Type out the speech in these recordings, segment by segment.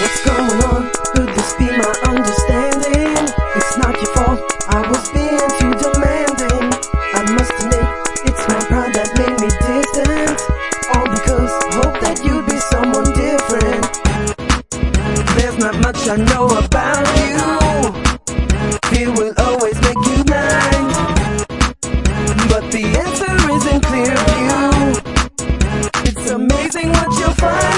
What's going on? Amazing what you'll find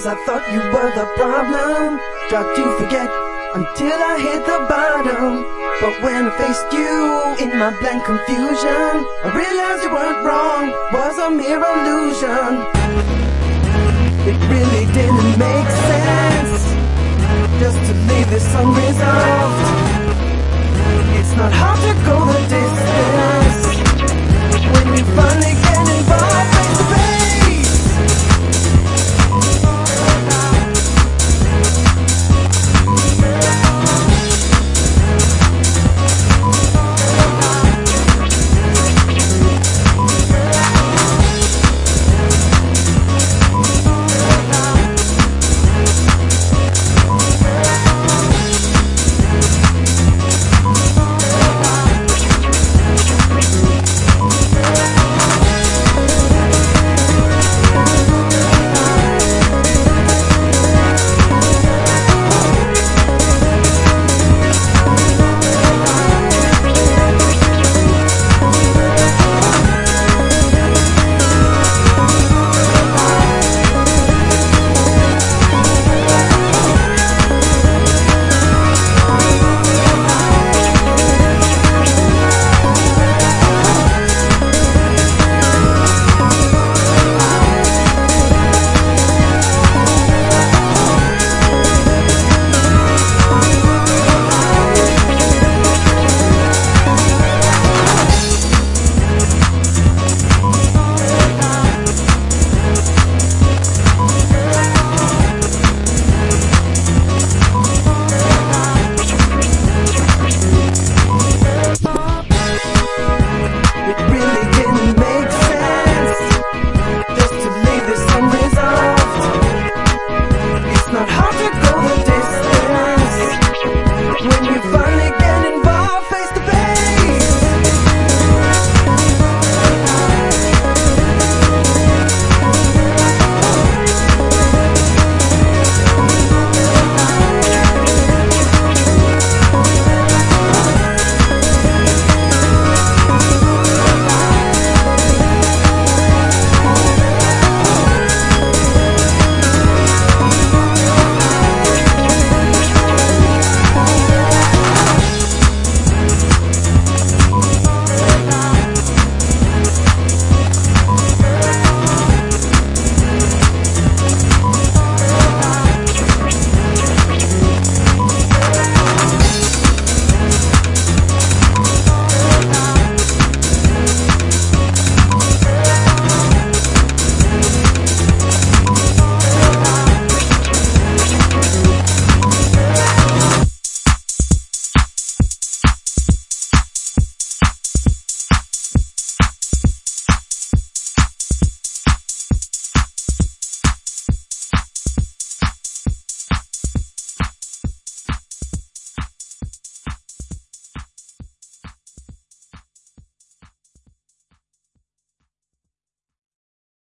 cause I thought you were the problem. Tried to forget until I hit the bottom. But when I faced you in my blank confusion, I realized you weren't wrong, was a mere illusion. burning